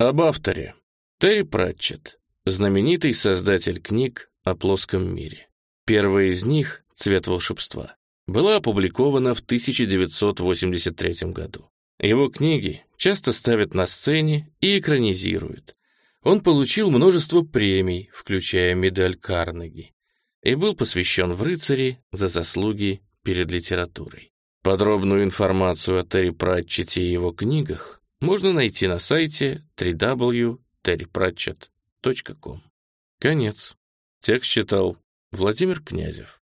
Об авторе. Терри Пратчетт, знаменитый создатель книг о плоском мире. Первая из них «Цвет волшебства» была опубликована в 1983 году. Его книги часто ставят на сцене и экранизируют. Он получил множество премий, включая медаль Карнеги, и был посвящен в рыцари за заслуги перед литературой. Подробную информацию о Терри Пратчете и его книгах можно найти на сайте www.terrypratchett.com. Конец. Текст читал Владимир Князев.